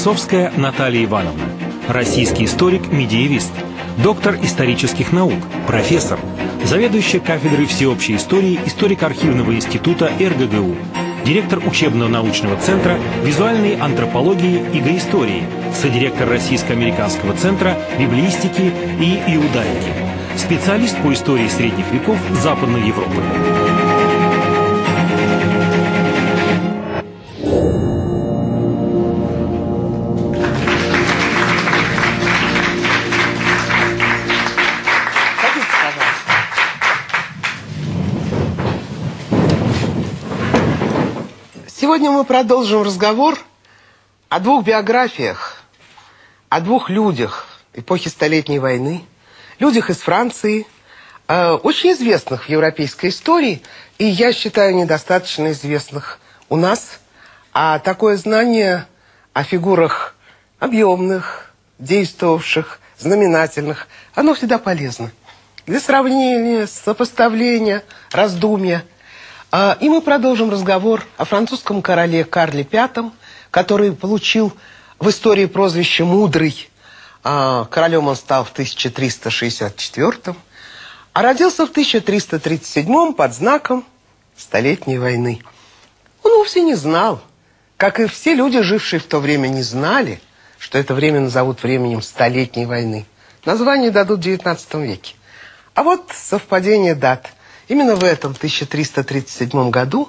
Басовская Наталья Ивановна. Российский историк-медиевист. Доктор исторических наук. Профессор. Заведующая кафедрой всеобщей истории Историко-архивного института РГГУ. Директор учебно-научного центра визуальной антропологии и гаистории. Содиректор Российско-американского центра библиистики и иудаики. Специалист по истории средних веков Западной Европы. Сегодня мы продолжим разговор о двух биографиях, о двух людях эпохи Столетней войны, людях из Франции, э, очень известных в европейской истории, и я считаю, недостаточно известных у нас. А такое знание о фигурах объемных, действовавших, знаменательных, оно всегда полезно. Для сравнения, сопоставления, раздумья – и мы продолжим разговор о французском короле Карле V, который получил в истории прозвище «Мудрый». А, королем он стал в 1364 а родился в 1337 под знаком Столетней войны. Он вовсе не знал, как и все люди, жившие в то время, не знали, что это время назовут временем Столетней войны. Название дадут в XIX веке. А вот совпадение дат – Именно в этом 1337 году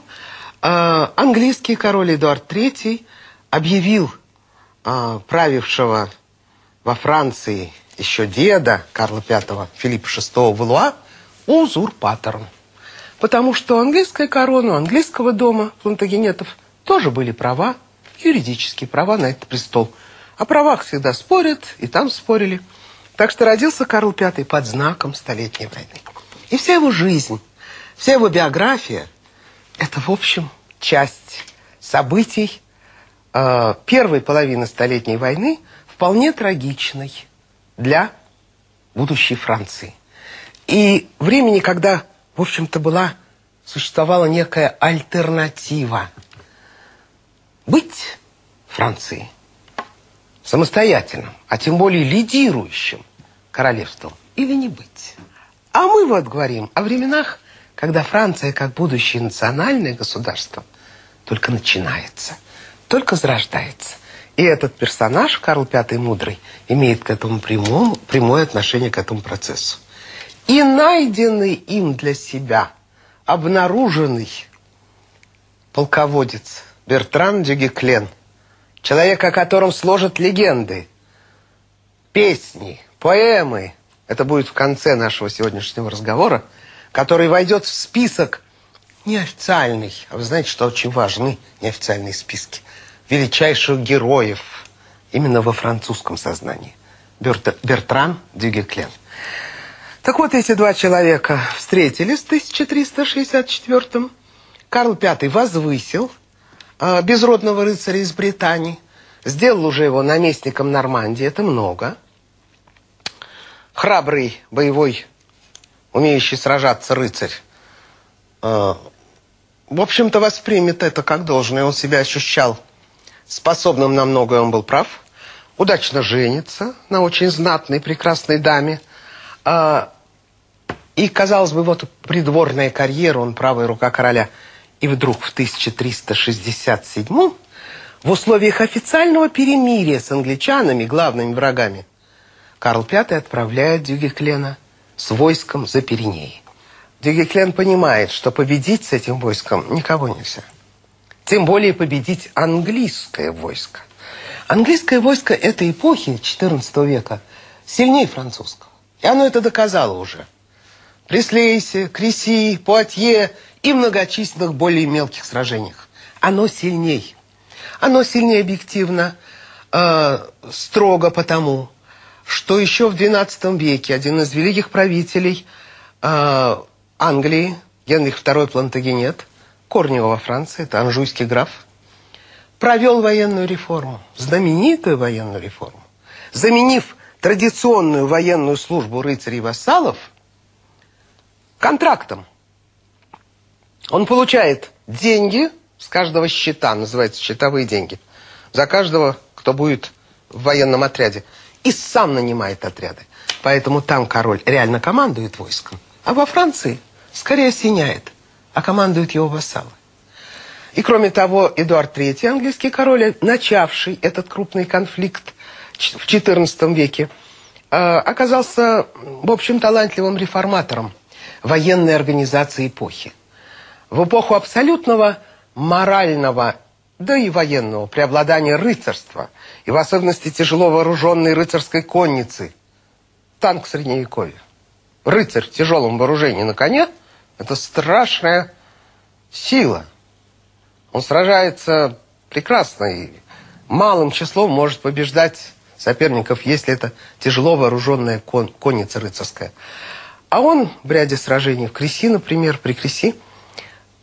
э, английский король Эдуард III объявил э, правившего во Франции еще деда Карла V Филиппа VI Валуа узурпатором. Потому что английская корона, английского дома плантагенетов тоже были права, юридические права на этот престол. О правах всегда спорят, и там спорили. Так что родился Карл V под знаком Столетней войны. И вся его жизнь Вся его биография – это, в общем, часть событий э, первой половины Столетней войны, вполне трагичной для будущей Франции. И времени, когда, в общем-то, была, существовала некая альтернатива. Быть Франции самостоятельным, а тем более лидирующим королевством или не быть. А мы вот говорим о временах когда Франция, как будущее национальное государство, только начинается, только зарождается. И этот персонаж, Карл V Мудрый, имеет к этому прямому, прямое отношение к этому процессу. И найденный им для себя, обнаруженный полководец Бертран Дюгеклен, человек, о котором сложат легенды, песни, поэмы, это будет в конце нашего сегодняшнего разговора, который войдет в список неофициальный, а вы знаете, что очень важны неофициальные списки, величайших героев именно во французском сознании. Берт, Бертран Дюгеклен. Так вот, эти два человека встретились в 1364 -м. Карл V возвысил э, безродного рыцаря из Британии, сделал уже его наместником Нормандии, это много. Храбрый боевой умеющий сражаться рыцарь, э, в общем-то, воспримет это как должное. Он себя ощущал способным на многое, он был прав. Удачно женится на очень знатной, прекрасной даме. Э, и, казалось бы, вот придворная карьера, он правая рука короля. И вдруг в 1367 в условиях официального перемирия с англичанами, главными врагами, Карл V отправляет Дюгеклена с войском за Пиренеи. Дюгеклен понимает, что победить с этим войском никого нельзя. Тем более победить английское войско. Английское войско этой эпохи, XIV века, сильнее французского. И оно это доказало уже. При Слейсе, Креси, Пуатье и многочисленных более мелких сражениях. Оно сильней. Оно сильнее объективно, э, строго потому, что еще в XII веке? Один из великих правителей э, Англии Генрих II Плантагенет, корни во Франции, это анжуйский граф, провел военную реформу, знаменитую военную реформу, заменив традиционную военную службу рыцарей-вассалов контрактом. Он получает деньги с каждого счета, называется счетовые деньги, за каждого, кто будет в военном отряде, и сам нанимает отряды. Поэтому там король реально командует войском, а во Франции скорее осеняет, а командуют его вассалы. И кроме того, Эдуард III, английский король, начавший этот крупный конфликт в XIV веке, э, оказался, в общем, талантливым реформатором военной организации эпохи. В эпоху абсолютного морального, да и военного преобладания рыцарства, и в особенности тяжело вооруженной рыцарской конницы, танк Средневековья. Рыцарь в тяжелом вооружении на коне – это страшная сила. Он сражается прекрасно и малым числом может побеждать соперников, если это тяжело вооруженная кон, конница рыцарская. А он в ряде сражений, в Креси, например, при Креси,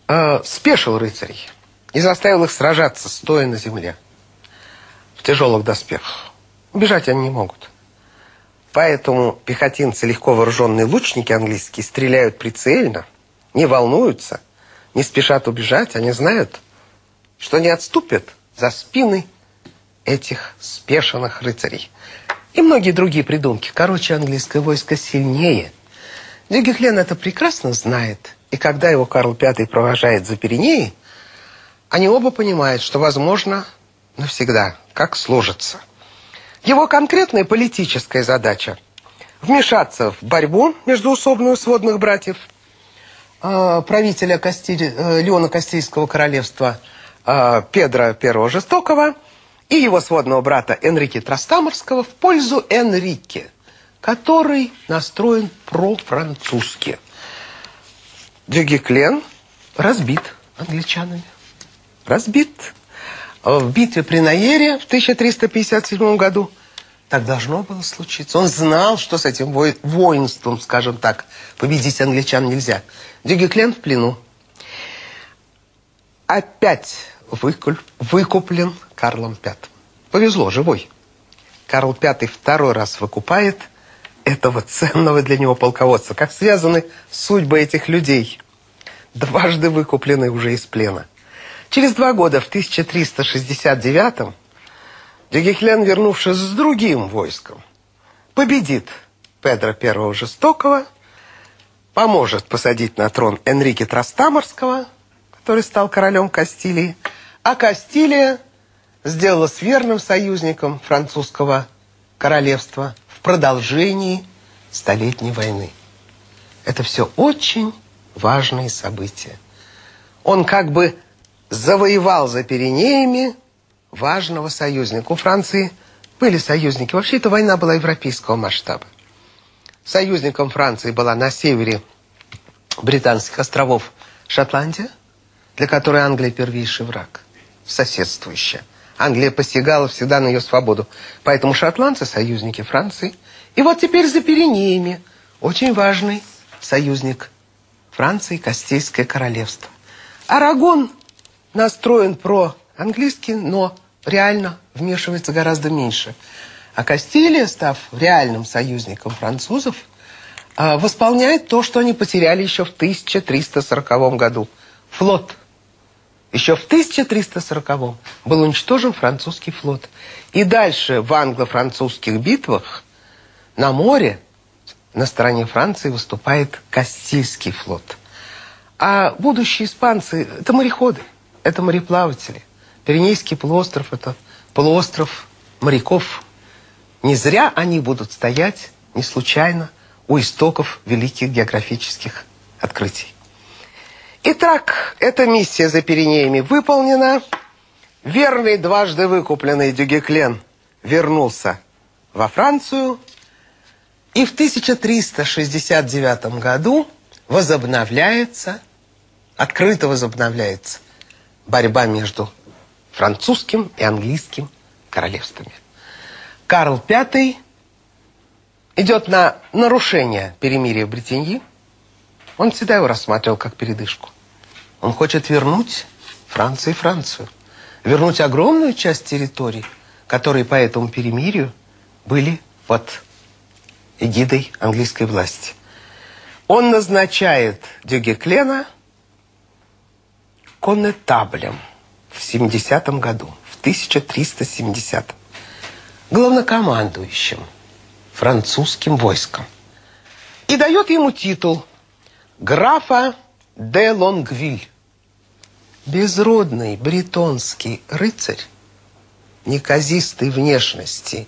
э, спешил рыцарей и заставил их сражаться, стоя на земле, в тяжелых доспехах. Убежать они не могут. Поэтому пехотинцы, легко вооруженные лучники английские, стреляют прицельно, не волнуются, не спешат убежать. Они знают, что не отступят за спины этих спешенных рыцарей. И многие другие придумки. Короче, английское войско сильнее. Дюгехлен это прекрасно знает. И когда его Карл V провожает за Пиренеи, они оба понимают, что возможно навсегда, как сложится. Его конкретная политическая задача – вмешаться в борьбу междуусобную сводных братьев, э, правителя Кастиль, э, Леона Кастильского королевства э, Педра I Жестокого и его сводного брата Энрике Трастаморского в пользу Энрике, который настроен профранцузски. Дюгеклен разбит англичанами. Разбит. В битве при Наере в 1357 году так должно было случиться. Он знал, что с этим воинством, скажем так, победить англичан нельзя. Дюгеклен в плену. Опять выкуплен Карлом V. Повезло, живой. Карл V второй раз выкупает – этого ценного для него полководца. Как связаны судьбы этих людей, дважды выкуплены уже из плена. Через два года, в 1369-м, Дюгехлен, вернувшись с другим войском, победит Педро I Жестокого, поможет посадить на трон Энрике Трастаморского, который стал королем Кастилии, а Кастилия сделалась верным союзником французского королевства – в продолжении Столетней войны. Это все очень важные события. Он как бы завоевал за Пиренеями важного союзника. У Франции были союзники. Вообще, эта война была европейского масштаба. Союзником Франции была на севере британских островов Шотландия, для которой Англия первейший враг, соседствующая. Англия посягала всегда на ее свободу. Поэтому шотландцы – союзники Франции. И вот теперь за Пиренеями очень важный союзник Франции – Кастильское королевство. Арагон настроен про-английски, но реально вмешивается гораздо меньше. А Кастилия, став реальным союзником французов, а, восполняет то, что они потеряли еще в 1340 году. Флот – еще в 1340-м был уничтожен французский флот. И дальше в англо-французских битвах на море на стороне Франции выступает Кастильский флот. А будущие испанцы – это мореходы, это мореплаватели. Пиренейский полуостров – это полуостров моряков. Не зря они будут стоять, не случайно, у истоков великих географических открытий. Итак, эта миссия за Пиренеями выполнена. Верный дважды выкупленный Дюгеклен вернулся во Францию. И в 1369 году возобновляется, открыто возобновляется борьба между французским и английским королевствами. Карл V идет на нарушение перемирия в Бретеньи, Он всегда его рассматривал как передышку. Он хочет вернуть Франции Францию. Вернуть огромную часть территорий, которые по этому перемирию были под эгидой английской власти. Он назначает Дюгеклена коннетаблем в 70 году, в 1370 главнокомандующим французским войском. И дает ему титул графа де Лонгвиль. Безродный бретонский рыцарь, неказистой внешности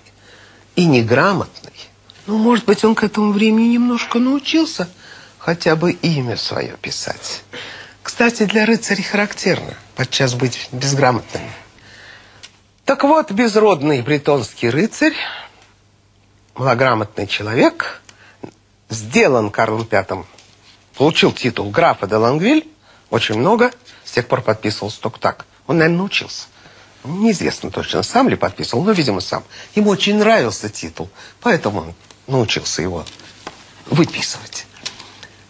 и неграмотный. Ну, может быть, он к этому времени немножко научился хотя бы имя свое писать. Кстати, для рыцарей характерно подчас быть безграмотными. Так вот, безродный бретонский рыцарь, малограмотный человек, сделан Карлом V, получил титул графа де Лангвиль, очень много, с тех пор подписывался только так. Он, наверное, научился. Неизвестно точно, сам ли подписывал, но, видимо, сам. Ему очень нравился титул, поэтому он научился его выписывать.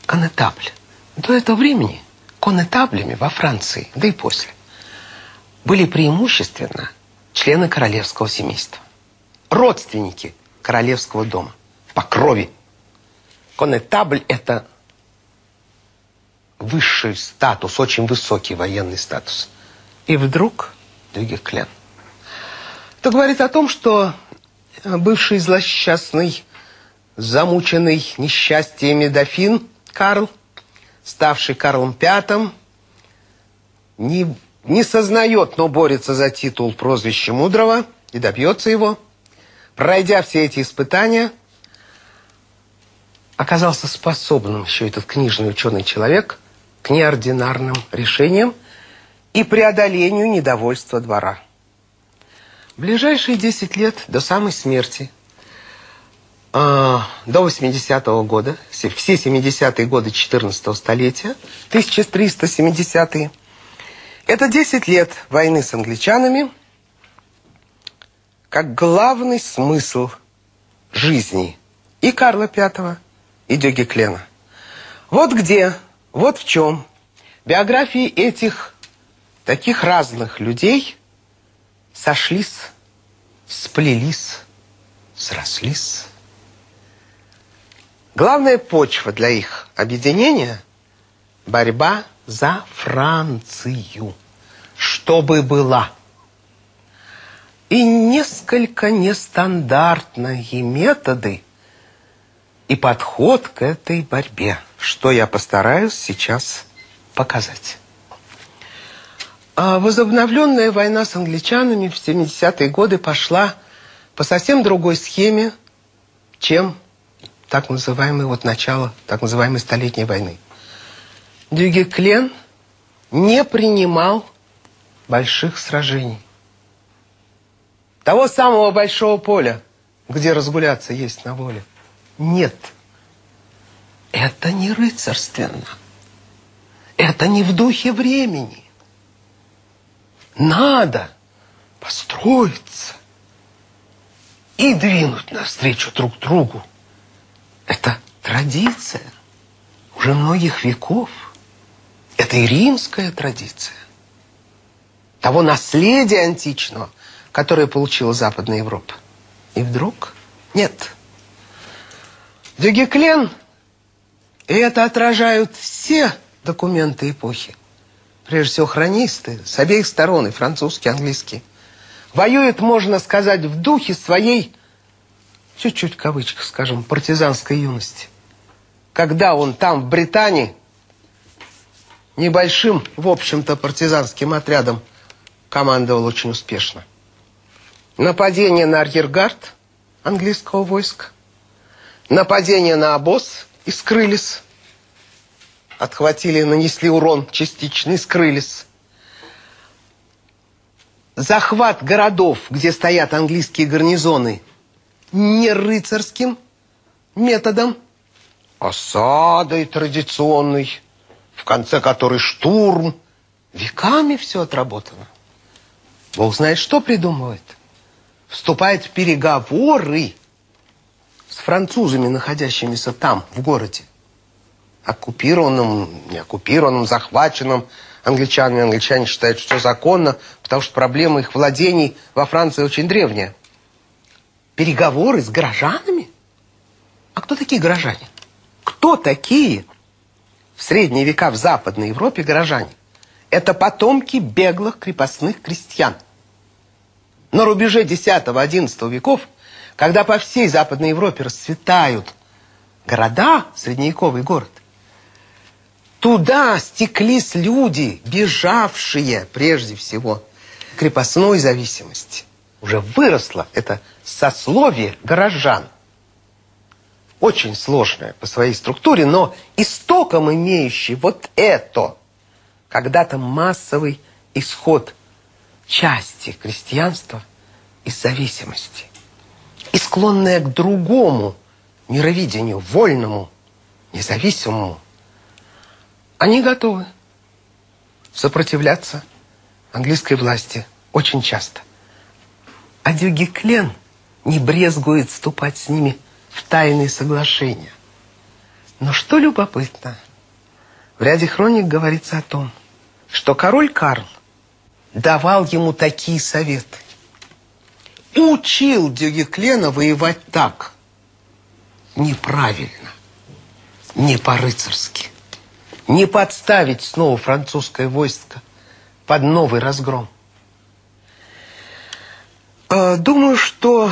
Конетабль. До этого времени конетаблями во Франции, да и после, были преимущественно члены королевского семейства. Родственники королевского дома. По крови. Конетабль – это высший статус, очень высокий военный статус. И вдруг Дюгеклен. Это говорит о том, что бывший злосчастный, замученный несчастьями дофин Карл, ставший Карлом V, не не сознает, но борется за титул прозвища мудрого и добьется его. Пройдя все эти испытания, оказался способным еще этот книжный ученый человек к неординарным решениям и преодолению недовольства двора. В ближайшие 10 лет до самой смерти, до 80-го года, все 70-е годы 14 столетия, 1370-е, это 10 лет войны с англичанами как главный смысл жизни и Карла V, и Дюгеклена. Вот где, вот в чем биографии этих таких разных людей сошлись, сплелись, срослись. Главная почва для их объединения – борьба за Францию, чтобы была. И несколько нестандартные методы и подход к этой борьбе, что я постараюсь сейчас показать. А возобновленная война с англичанами в 70-е годы пошла по совсем другой схеме, чем так называемое вот начало так называемой Столетней войны. Дюгеклен не принимал больших сражений. Того самого большого поля, где разгуляться есть на воле. Нет. Это не рыцарственно. Это не в духе времени. Надо построиться и двинуть навстречу друг другу. Это традиция уже многих веков. Это и римская традиция. Того наследия античного, которое получила Западная Европа. И вдруг нет. Дюгеклен, и это отражают все документы эпохи, прежде всего хронисты, с обеих сторон, и французский, и английский, воюет, можно сказать, в духе своей, чуть-чуть в кавычках скажем, партизанской юности. Когда он там, в Британии, небольшим, в общем-то, партизанским отрядом командовал очень успешно. Нападение на арьергард английского войска, нападение на обоз и скрылись. Отхватили, нанесли урон частичный, скрылись. Захват городов, где стоят английские гарнизоны, не рыцарским методом, осадой традиционной в конце которой штурм. Веками все отработано. Бог знает, что придумывает. Вступает в переговоры с французами, находящимися там, в городе. оккупированном, не оккупированном, захваченном англичанами. Англичане считают, что законно, потому что проблема их владений во Франции очень древняя. Переговоры с горожанами? А кто такие горожане? Кто такие в средние века в Западной Европе горожане? Это потомки беглых крепостных крестьян. На рубеже X-XI веков, когда по всей Западной Европе расцветают города, средневековый город, туда стеклись люди, бежавшие прежде всего крепостной зависимости. Уже выросло это сословие горожан. Очень сложное по своей структуре, но истоком имеющий вот это, когда-то массовый исход части крестьянства из зависимости. И склонная к другому мировидению, вольному, независимому, они готовы сопротивляться английской власти очень часто. А Дюгеклен не брезгует вступать с ними в тайные соглашения. Но что любопытно, в ряде хроник говорится о том, что король Карл давал ему такие советы. Учил Дюгеклена воевать так. Неправильно. Не по-рыцарски. Не подставить снова французское войско под новый разгром. Э, думаю, что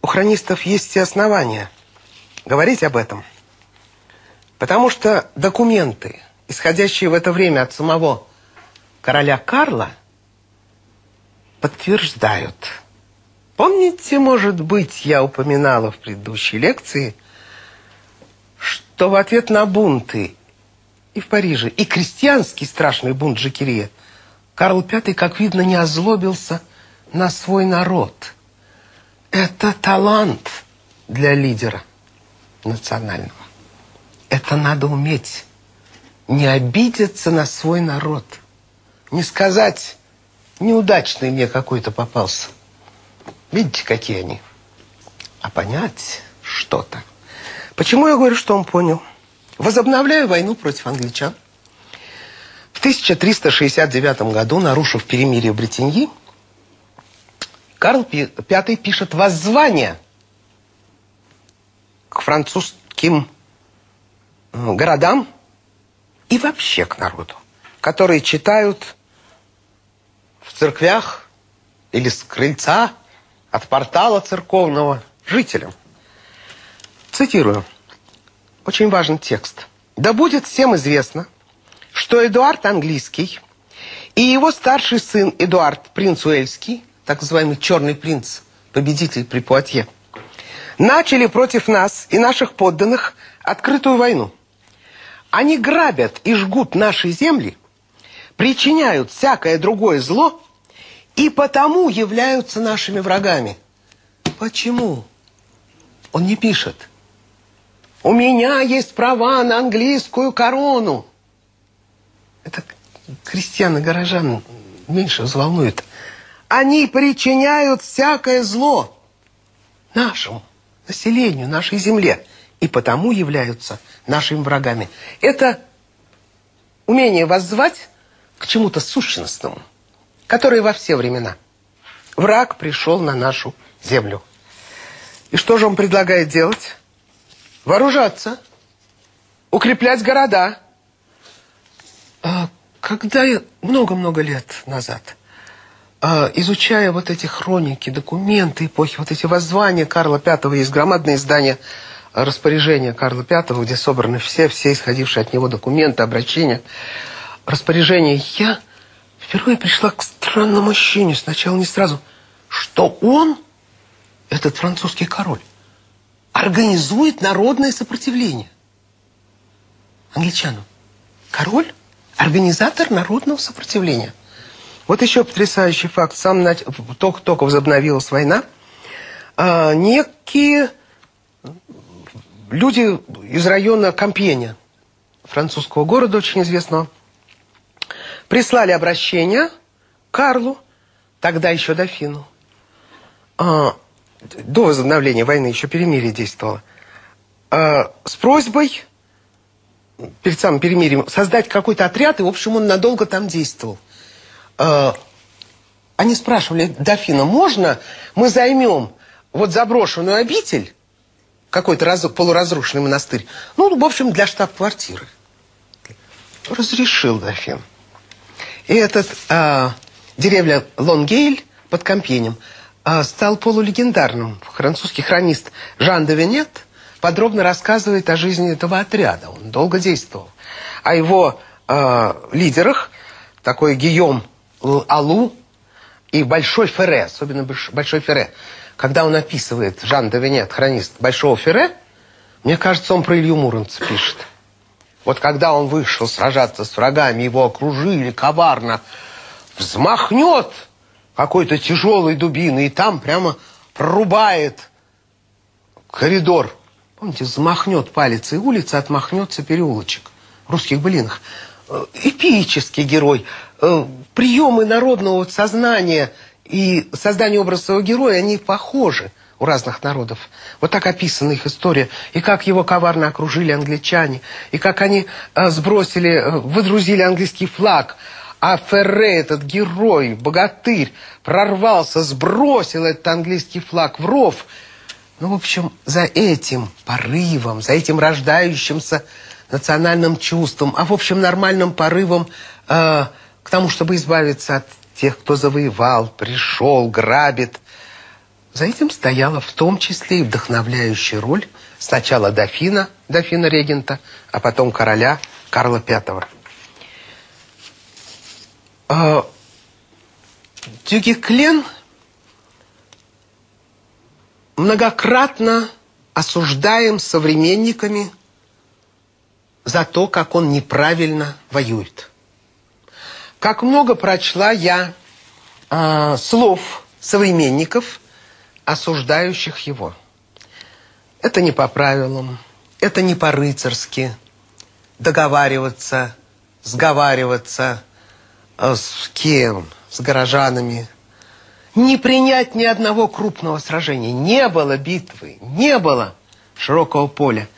у хронистов есть все основания говорить об этом. Потому что документы, исходящие в это время от самого короля Карла, подтверждают. Помните, может быть, я упоминала в предыдущей лекции, что в ответ на бунты и в Париже, и крестьянский страшный бунт Жакерия, Карл V, как видно, не озлобился – на свой народ. Это талант для лидера национального. Это надо уметь. Не обидеться на свой народ. Не сказать, неудачный мне какой-то попался. Видите, какие они. А понять что-то. Почему я говорю, что он понял? Возобновляю войну против англичан. В 1369 году, нарушив перемирие в Бретеньи, Карл V пишет воззвание к французским э, городам и вообще к народу, которые читают в церквях или с крыльца от портала церковного жителям. Цитирую. Очень важный текст. «Да будет всем известно, что Эдуард Английский и его старший сын Эдуард Принц Уэльский так называемый «Черный принц», победитель при Пуатье, начали против нас и наших подданных открытую войну. Они грабят и жгут наши земли, причиняют всякое другое зло и потому являются нашими врагами. Почему? Он не пишет. У меня есть права на английскую корону. Это крестьян и горожан меньше взволнует. Они причиняют всякое зло нашему населению, нашей земле, и потому являются нашими врагами. Это умение воззвать к чему-то сущностному, которое во все времена. Враг пришел на нашу землю. И что же он предлагает делать? Вооружаться, укреплять города. А когда много-много лет назад изучая вот эти хроники, документы эпохи, вот эти воззвания Карла V, есть громадное издание распоряжения Карла V, где собраны все, все исходившие от него документы, обращения, распоряжения. Я впервые пришла к странному ощущению, сначала не сразу, что он, этот французский король, организует народное сопротивление англичанам. Король – организатор народного сопротивления. Вот еще потрясающий факт. Сам только-только возобновилась война. А, некие люди из района Кампьеня, французского города очень известного, прислали обращение Карлу, тогда еще дофину. А, до возобновления войны еще перемирие действовало. А, с просьбой перед самым перемирием, создать какой-то отряд, и, в общем, он надолго там действовал. Э, они спрашивали дофина, можно мы займем вот заброшенную обитель, какой-то раз, полуразрушенный монастырь, ну, в общем, для штаб-квартиры. Разрешил дофин. И этот э, деревня Лонгейль под Компьенем э, стал полулегендарным. Французский хронист Жан де Венет подробно рассказывает о жизни этого отряда. Он долго действовал. О его э, лидерах, такой Гийом Алу и Большой Ферре, особенно Большой Ферре. Когда он описывает, Жан де Венет, хронист Большого Ферре, мне кажется, он про Илью Муромца пишет. Вот когда он вышел сражаться с врагами, его окружили коварно, взмахнет какой-то тяжелой дубиной, и там прямо прорубает коридор. Помните, взмахнет палец, и улица отмахнется переулочек в русских былинах. Э, эпический герой. Приемы народного сознания и создание образа своего героя, они похожи у разных народов. Вот так описана их история. И как его коварно окружили англичане, и как они э, сбросили, э, выдрузили английский флаг. А Ферре, этот герой, богатырь, прорвался, сбросил этот английский флаг в ров. Ну, в общем, за этим порывом, за этим рождающимся национальным чувством, а в общем нормальным порывом э, к тому, чтобы избавиться от тех, кто завоевал, пришел, грабит. За этим стояла в том числе и вдохновляющая роль сначала дофина, дофина-регента, а потом короля Карла V. Э, Дюгеклен многократно осуждаем современниками за то, как он неправильно воюет. Как много прочла я э, слов современников, осуждающих его. Это не по правилам, это не по-рыцарски договариваться, сговариваться э, с кем, с горожанами, не принять ни одного крупного сражения. Не было битвы, не было широкого поля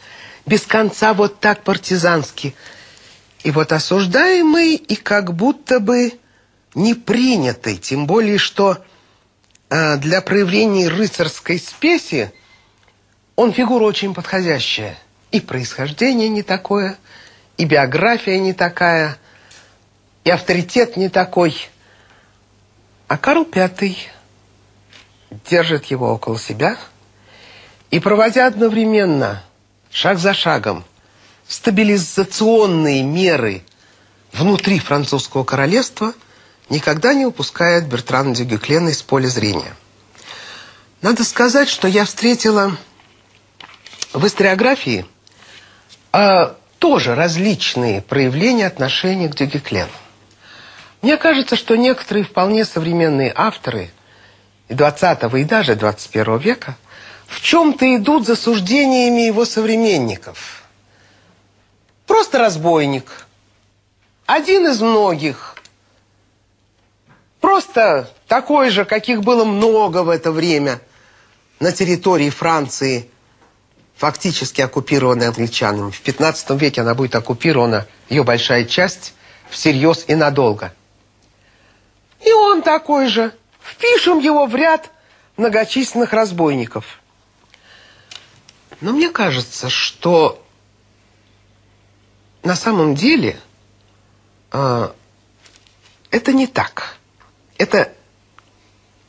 без конца вот так партизански. И вот осуждаемый и как будто бы не принятый, тем более, что э, для проявления рыцарской спеси он фигура очень подходящая. И происхождение не такое, и биография не такая, и авторитет не такой. А Карл Пятый держит его около себя и, проводя одновременно шаг за шагом стабилизационные меры внутри французского королевства никогда не упускает Бертрана Дюгеклена из поля зрения. Надо сказать, что я встретила в историографии э, тоже различные проявления отношения к Дюгеклену. Мне кажется, что некоторые вполне современные авторы 20 и даже 21 века – в чем-то идут за суждениями его современников. Просто разбойник. Один из многих. Просто такой же, каких было много в это время на территории Франции, фактически оккупированной англичанами. В 15 веке она будет оккупирована, ее большая часть, всерьез и надолго. И он такой же. Впишем его в ряд многочисленных разбойников – но мне кажется, что на самом деле э, это не так. Это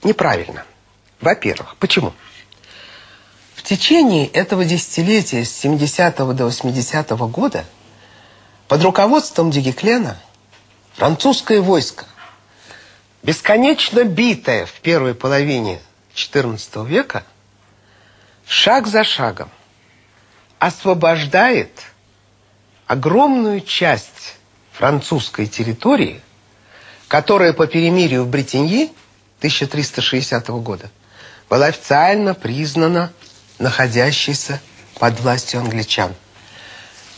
неправильно. Во-первых, почему? В течение этого десятилетия, с 70 до 80 -го года, под руководством Дигеклена французское войско, бесконечно битое в первой половине XIV века, шаг за шагом освобождает огромную часть французской территории, которая по перемирию в Бретеньи 1360 года была официально признана находящейся под властью англичан.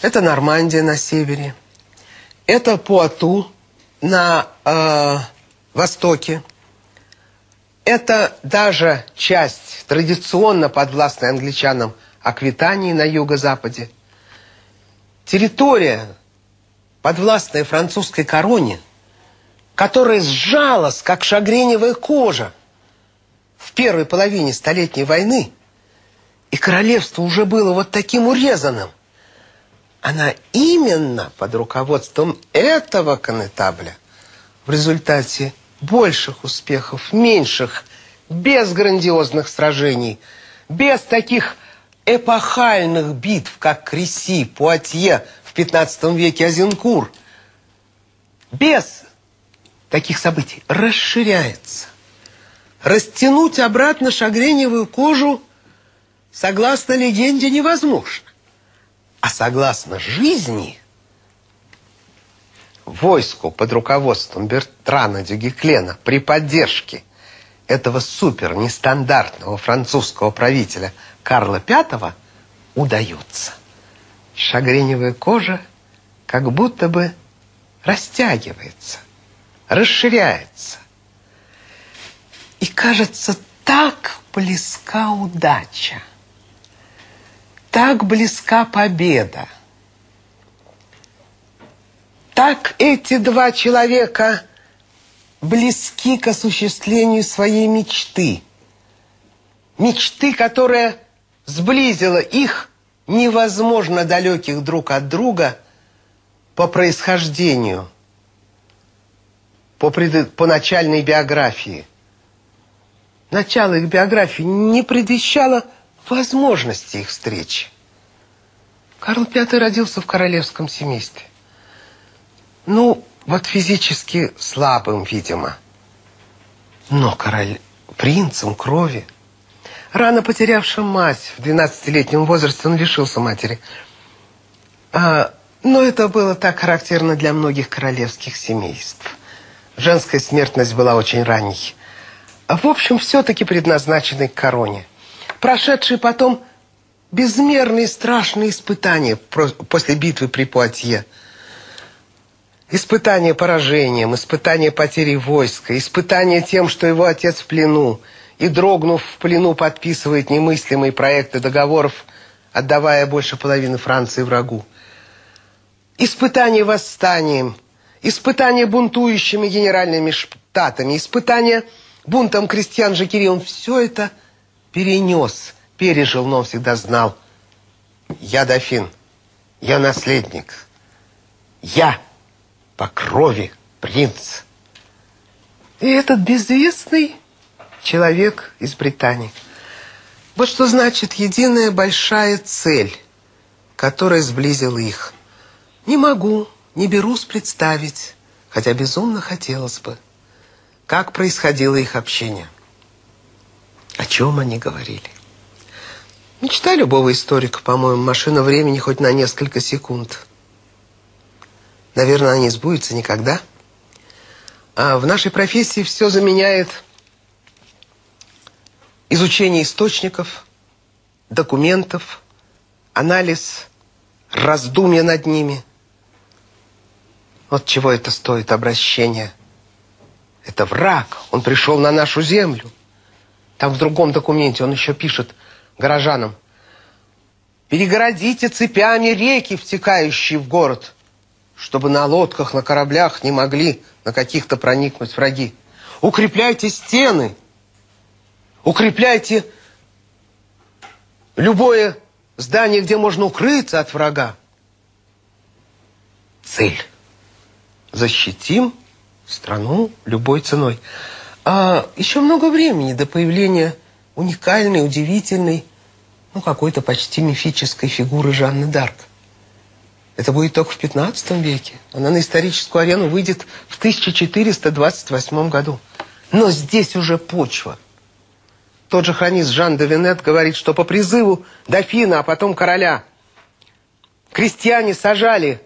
Это Нормандия на севере, это Пуату на э, востоке, это даже часть традиционно подвластной англичанам – Аквитании на юго-западе. Территория, подвластная французской короне, которая сжалась, как шагреневая кожа в первой половине Столетней войны, и королевство уже было вот таким урезанным, она именно под руководством этого конетабля в результате больших успехов, меньших, без грандиозных сражений, без таких эпохальных битв, как Креси, Пуатье в 15 веке, Азенкур, без таких событий расширяется. Растянуть обратно шагреневую кожу, согласно легенде, невозможно. А согласно жизни, войску под руководством Бертрана Дюгеклена при поддержке этого супер нестандартного французского правителя Карла V удается. Шагреневая кожа как будто бы растягивается, расширяется. И кажется, так близка удача, так близка победа. Так эти два человека близки к осуществлению своей мечты. Мечты, которая сблизила их, невозможно далеких друг от друга, по происхождению, по, пред... по начальной биографии. Начало их биографии не предвещало возможности их встречи. Карл V родился в королевском семействе. Ну, вот физически слабым, видимо. Но король принцем крови. Рано потерявшим мать в 12-летнем возрасте, он лишился матери. А, но это было так характерно для многих королевских семейств. Женская смертность была очень ранней. В общем, все-таки предназначенный к короне. Прошедший потом безмерные страшные испытания после битвы при Пуатье – Испытание поражением, испытание потерей войска, испытание тем, что его отец в плену, и, дрогнув в плену, подписывает немыслимые проекты договоров, отдавая больше половины Франции врагу. Испытание восстанием, испытание бунтующими генеральными штатами, испытание бунтом крестьян Жакири. Он все это перенес, пережил, но всегда знал. Я дофин, я наследник, я по крови принц. И этот безвестный человек из Британии. Вот что значит единая большая цель, которая сблизила их. Не могу, не берусь представить, хотя безумно хотелось бы, как происходило их общение. О чем они говорили. Мечта любого историка, по-моему, машина времени хоть на несколько секунд – Наверное, не сбудется никогда. А в нашей профессии все заменяет изучение источников, документов, анализ, раздумья над ними. Вот чего это стоит обращение. Это враг, он пришел на нашу землю. Там в другом документе он еще пишет горожанам. Перегородите цепями реки, втекающие в город чтобы на лодках, на кораблях не могли на каких-то проникнуть враги. Укрепляйте стены, укрепляйте любое здание, где можно укрыться от врага. Цель. Защитим страну любой ценой. А еще много времени до появления уникальной, удивительной, ну, какой-то почти мифической фигуры Жанны Дарк. Это будет только в 15 веке. Она на историческую арену выйдет в 1428 году. Но здесь уже почва. Тот же хронист Жан де Венет говорит, что по призыву дофина, а потом короля, крестьяне сажали,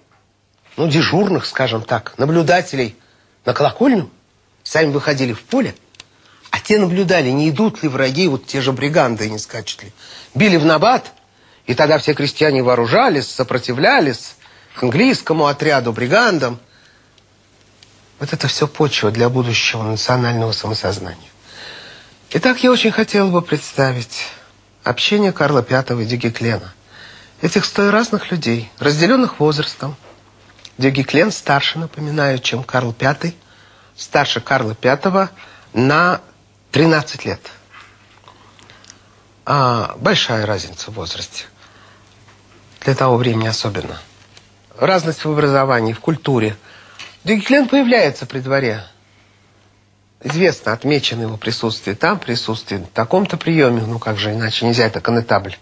ну, дежурных, скажем так, наблюдателей на колокольню, сами выходили в поле, а те наблюдали, не идут ли враги, вот те же бриганды, не скачут ли. Били в набат, и тогда все крестьяне вооружались, сопротивлялись, к английскому отряду, бригандам. Вот это все почва для будущего национального самосознания. Итак, я очень хотел бы представить общение Карла V и Дюгеклена. этих сто разных людей, разделенных возрастом. Дюгеклен старше, напоминаю, чем Карл V, старше Карла V на 13 лет. А, большая разница в возрасте. Для того времени особенно. Разность в образовании, в культуре. Дюгеклен появляется при дворе. Известно, отмечено его присутствие там, присутствие в таком-то приеме. Ну, как же, иначе нельзя, это конетабль.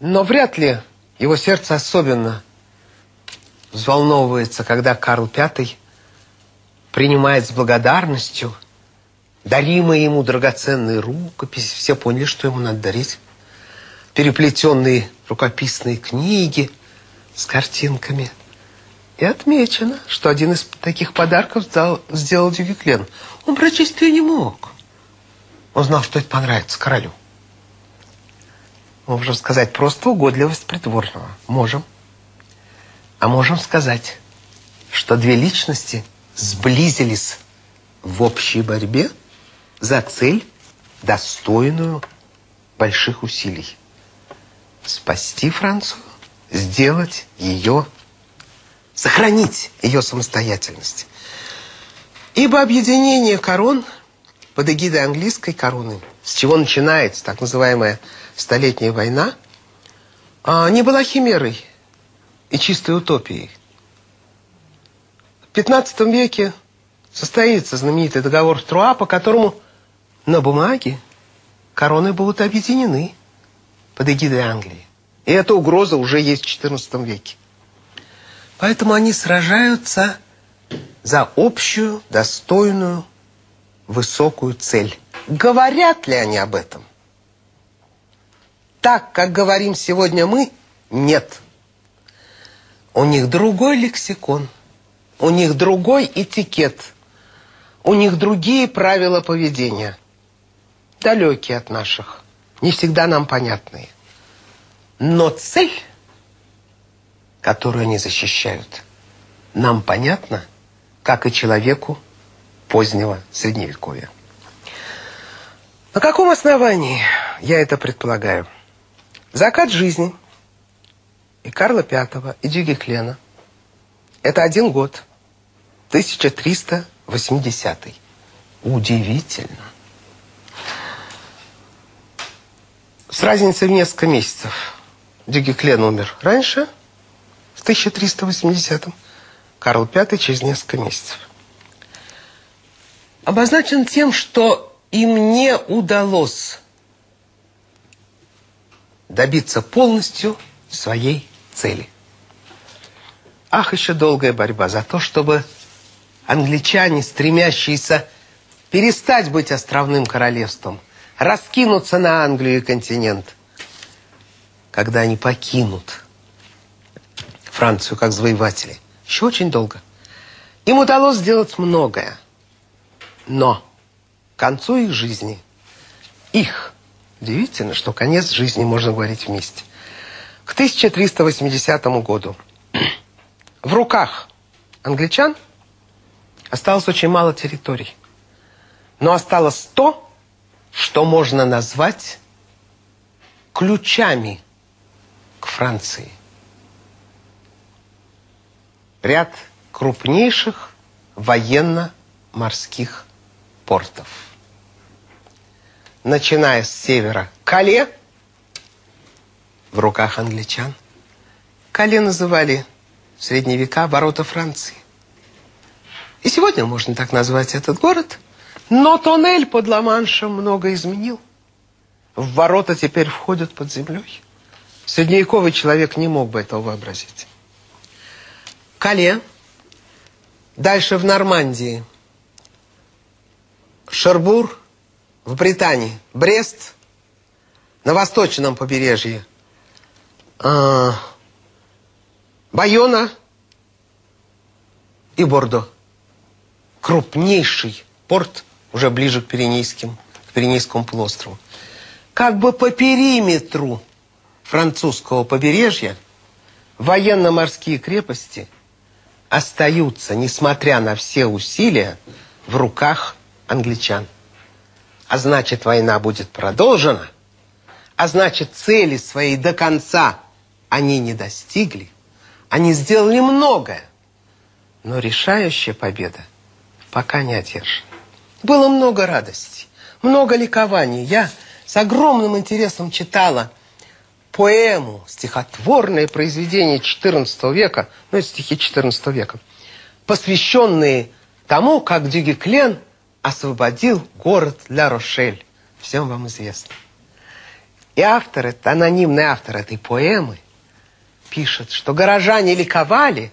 Но вряд ли его сердце особенно взволновывается, когда Карл V принимает с благодарностью даримые ему драгоценные рукописи. Все поняли, что ему надо дарить. Переплетенные рукописные книги с картинками. И отмечено, что один из таких подарков дал, сделал Дюгеклен. Он прочесть ее не мог. Он знал, что это понравится королю. Можем сказать просто угодливость придворного. Можем. А можем сказать, что две личности сблизились в общей борьбе за цель, достойную больших усилий. Спасти Францию, сделать ее, сохранить ее самостоятельность. Ибо объединение корон под эгидой английской короны, с чего начинается так называемая Столетняя война, а, не была химерой и чистой утопией. В XV веке состоится знаменитый договор Труа, по которому на бумаге короны будут объединены под эгидой Англии. И эта угроза уже есть в XIV веке. Поэтому они сражаются за общую, достойную, высокую цель. Говорят ли они об этом? так, как говорим сегодня мы, нет. У них другой лексикон, у них другой этикет, у них другие правила поведения, далекие от наших, не всегда нам понятные. Но цель, которую они защищают, нам понятна, как и человеку позднего Средневековья. На каком основании я это предполагаю? Закат жизни и Карла V, и Дюгеклена – это один год, 1380 -й. Удивительно. С разницей в несколько месяцев. Дюгеклен умер раньше, в 1380-м, Карл V через несколько месяцев. Обозначен тем, что им не удалось добиться полностью своей цели. Ах, еще долгая борьба за то, чтобы англичане, стремящиеся перестать быть островным королевством, раскинуться на Англию и континент, когда они покинут Францию как завоеватели. Еще очень долго. Им удалось сделать многое. Но к концу их жизни, их Удивительно, что конец жизни можно говорить вместе. К 1380 году в руках англичан осталось очень мало территорий. Но осталось то, что можно назвать ключами к Франции. Ряд крупнейших военно-морских портов начиная с севера, Кале в руках англичан. Кале называли в средние века ворота Франции. И сегодня можно так назвать этот город. Но тоннель под Ла-Маншем много изменил. В ворота теперь входят под землей. Средневековый человек не мог бы этого вообразить. Кале, дальше в Нормандии, Шербур – в Британии, Брест, на восточном побережье, э, Байона и Бордо. Крупнейший порт уже ближе к Пиренейским, к Пиренейскому полуострову. Как бы по периметру французского побережья военно-морские крепости остаются, несмотря на все усилия, в руках англичан а значит, война будет продолжена, а значит, цели своей до конца они не достигли. Они сделали многое. Но решающая победа пока не одержана. Было много радости, много ликований. Я с огромным интересом читала поэму, стихотворное произведение XIV века, ну, это стихи XIV века, посвященные тому, как Дюгеклен освободил город Ля-Рошель. Всем вам известно. И автор, это анонимный автор этой поэмы, пишет, что горожане ликовали,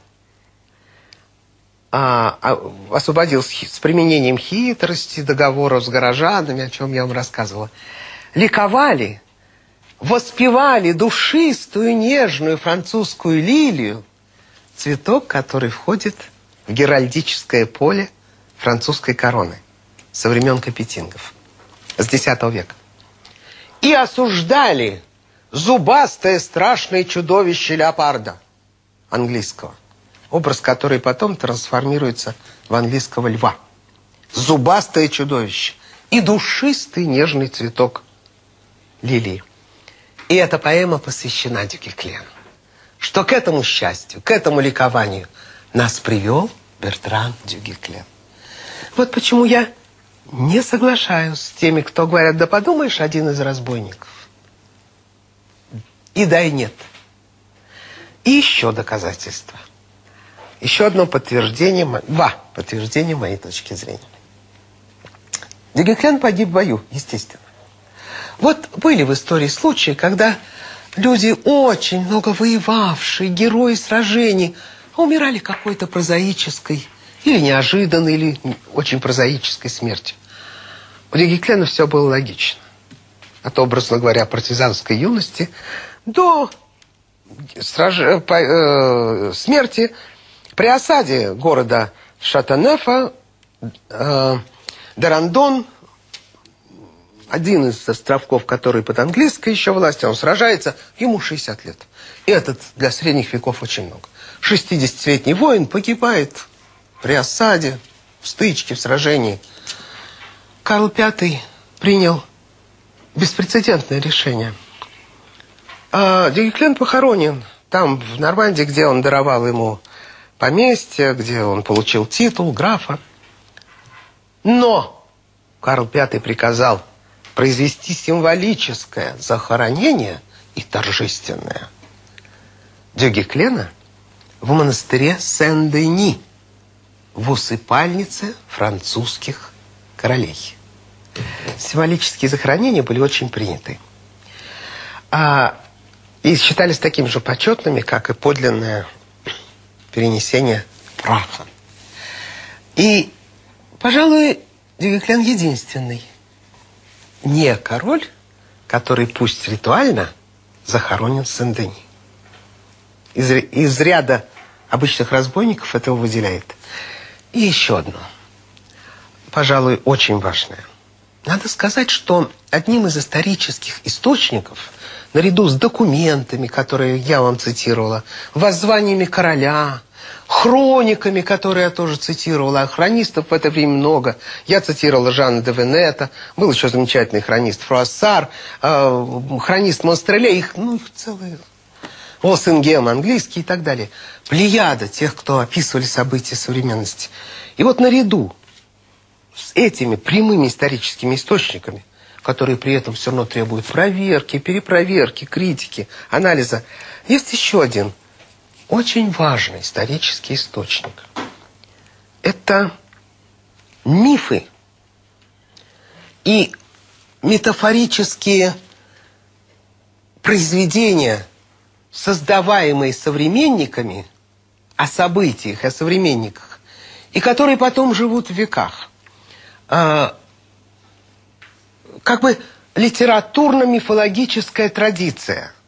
а, а, освободил с, с применением хитрости, договоров с горожанами, о чем я вам рассказывала, ликовали, воспевали душистую, нежную французскую лилию, цветок, который входит в геральдическое поле французской короны со времен капетингов с X века. И осуждали зубастое страшное чудовище леопарда английского, образ который потом трансформируется в английского льва. Зубастое чудовище и душистый нежный цветок лилии. И эта поэма посвящена Дюкеклену. Что к этому счастью, к этому ликованию нас привел Бертран Дюгеклен. Вот почему я не соглашаюсь с теми, кто говорят, да подумаешь, один из разбойников. И да, и нет. И еще доказательства. Еще одно подтверждение, два подтверждения моей точки зрения. Дюгеклен погиб в бою, естественно. Вот были в истории случаи, когда люди очень много воевавшие, герои сражений, умирали какой-то прозаической или неожиданной, или очень прозаической смертью. У Дюгеклена все было логично. От, образно говоря, партизанской юности до сраж... по... э, смерти при осаде города Шатанефа э, Дарандон один из островков, который под английской еще властью, он сражается, ему 60 лет. И этот для средних веков очень много. 60-летний воин погибает при осаде, в стычке, в сражении. Карл V принял беспрецедентное решение. А Дюгеклен похоронен там, в Нормандии, где он даровал ему поместье, где он получил титул графа. Но Карл V приказал произвести символическое захоронение и торжественное Дюгеклена в монастыре Сен-Дени в усыпальнице французских королей. Символические захоронения были очень приняты. А, и считались такими же почетными, как и подлинное перенесение праха. И, пожалуй, Дюгеклен единственный не король, который пусть ритуально захоронен Сен-Дени. Из, из ряда обычных разбойников этого выделяет. И еще одно, пожалуй, очень важное. Надо сказать, что одним из исторических источников, наряду с документами, которые я вам цитировала, воззваниями короля, хрониками, которые я тоже цитировала. А хронистов в это время много. Я цитировала Жанна де Венета. Был еще замечательный хронист Фруассар, э, хронист Монстреле. Их, ну, их целые... Осингем, английский и так далее. Плеяда тех, кто описывали события современности. И вот наряду с этими прямыми историческими источниками, которые при этом все равно требуют проверки, перепроверки, критики, анализа, есть еще один – очень важный исторический источник. Это мифы и метафорические произведения, создаваемые современниками о событиях, о современниках, и которые потом живут в веках. А, как бы литературно-мифологическая традиция –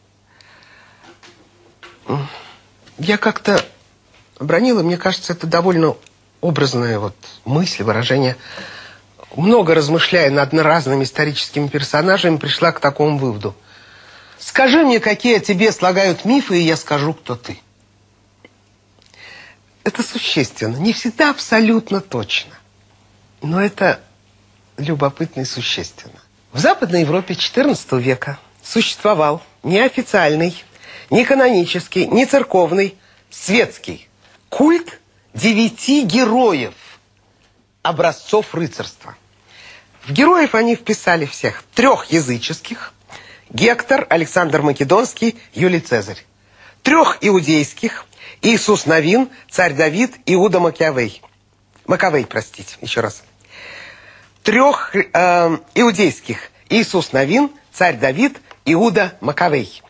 я как-то бронила, мне кажется, это довольно образная вот мысль, выражение. Много размышляя над разными историческими персонажами, пришла к такому выводу. Скажи мне, какие тебе слагают мифы, и я скажу, кто ты. Это существенно. Не всегда абсолютно точно. Но это любопытно и существенно. В Западной Европе XIV века существовал неофициальный не канонический, не церковный, светский. Культ девяти героев, образцов рыцарства. В героев они вписали всех трех языческих, Гектор, Александр Македонский, Юлий Цезарь. Трех иудейских, Иисус Новин, царь Давид, Иуда Макиавей. Маковей, простите, еще раз. Трех э, иудейских, Иисус Новин, царь Давид, Иуда Маковей.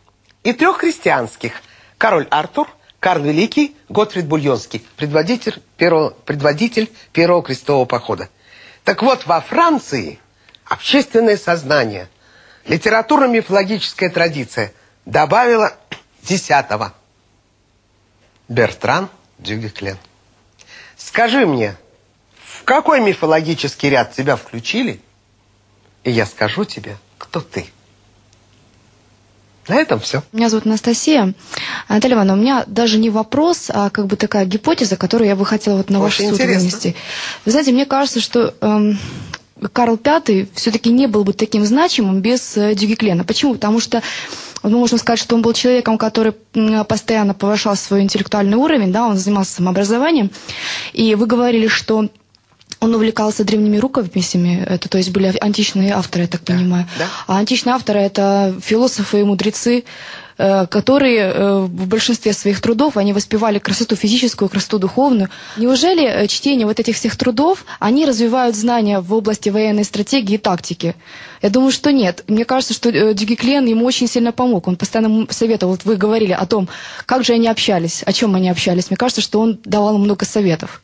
И трех христианских, король Артур, Карл Великий, Готфрид Бульонский, предводитель первого, предводитель первого крестового похода. Так вот, во Франции общественное сознание, литературно-мифологическая традиция добавила десятого. Бертран Дюгеклен. Скажи мне, в какой мифологический ряд тебя включили, и я скажу тебе, кто ты. На этом все. Меня зовут Анастасия. Наталья Ивановна, у меня даже не вопрос, а как бы такая гипотеза, которую я бы хотела вот на ваш суд вынести. Вы знаете, мне кажется, что эм, Карл V все-таки не был бы таким значимым без э, Дюгеклена. Почему? Потому что мы можем сказать, что он был человеком, который постоянно повышал свой интеллектуальный уровень, да, он занимался самообразованием. И вы говорили, что он увлекался древними рукописями, это то есть были античные авторы, я так да, понимаю. Да. А античные авторы это философы и мудрецы, э, которые э, в большинстве своих трудов они воспевали красоту физическую, красоту духовную. Неужели э, чтение вот этих всех трудов, они развивают знания в области военной стратегии и тактики? Я думаю, что нет. Мне кажется, что Дюгеклен ему очень сильно помог. Он постоянно советовал. Вот вы говорили о том, как же они общались, о чем они общались. Мне кажется, что он давал много советов.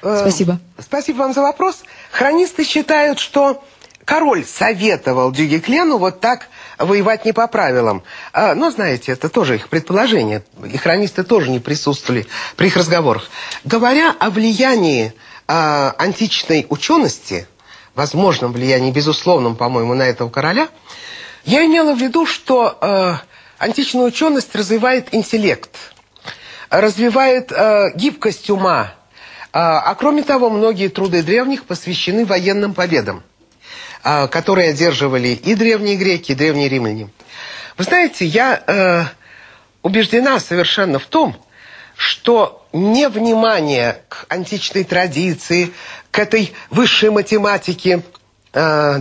Спасибо. Э, спасибо вам за вопрос. Хронисты считают, что король советовал Дюгеклену вот так воевать не по правилам. А, но, знаете, это тоже их предположение. И хронисты тоже не присутствовали при их разговорах. Говоря о влиянии а, античной учености, возможном влиянии, безусловном, по-моему, на этого короля, я имела в виду, что э, античная ученость развивает интеллект, развивает э, гибкость ума, а, а кроме того, многие труды древних посвящены военным победам, а, которые одерживали и древние греки, и древние римляне. Вы знаете, я э, убеждена совершенно в том, что невнимание к античной традиции, к этой высшей математике, э,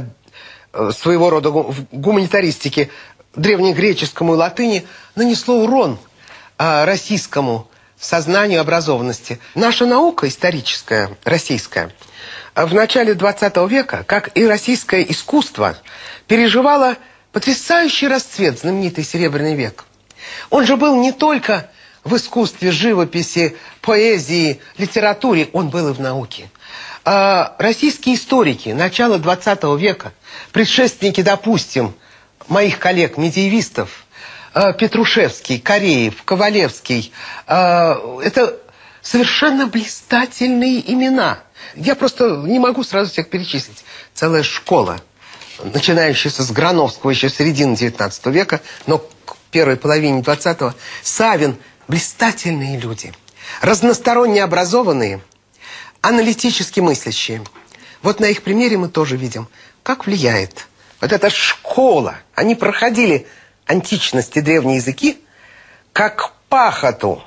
своего рода гуманитаристике, древнегреческому и латыни, нанесло урон э, российскому сознанию образованности. Наша наука историческая, российская, в начале 20 века, как и российское искусство, переживала потрясающий расцвет, знаменитый Серебряный век. Он же был не только в искусстве, живописи, поэзии, литературе, он был и в науке. А российские историки начала 20 века, предшественники, допустим, моих коллег-медиевистов, Петрушевский, Кореев, Ковалевский. Э, это совершенно блистательные имена. Я просто не могу сразу всех перечислить. Целая школа, начинающаяся с Грановского еще середины XIX века, но к первой половине XX. Савин – блистательные люди, разносторонне образованные, аналитически мыслящие. Вот на их примере мы тоже видим, как влияет вот эта школа. Они проходили античности древние языки как пахоту,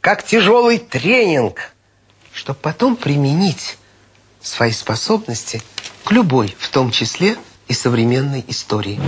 как тяжелый тренинг, чтобы потом применить свои способности к любой, в том числе и современной истории.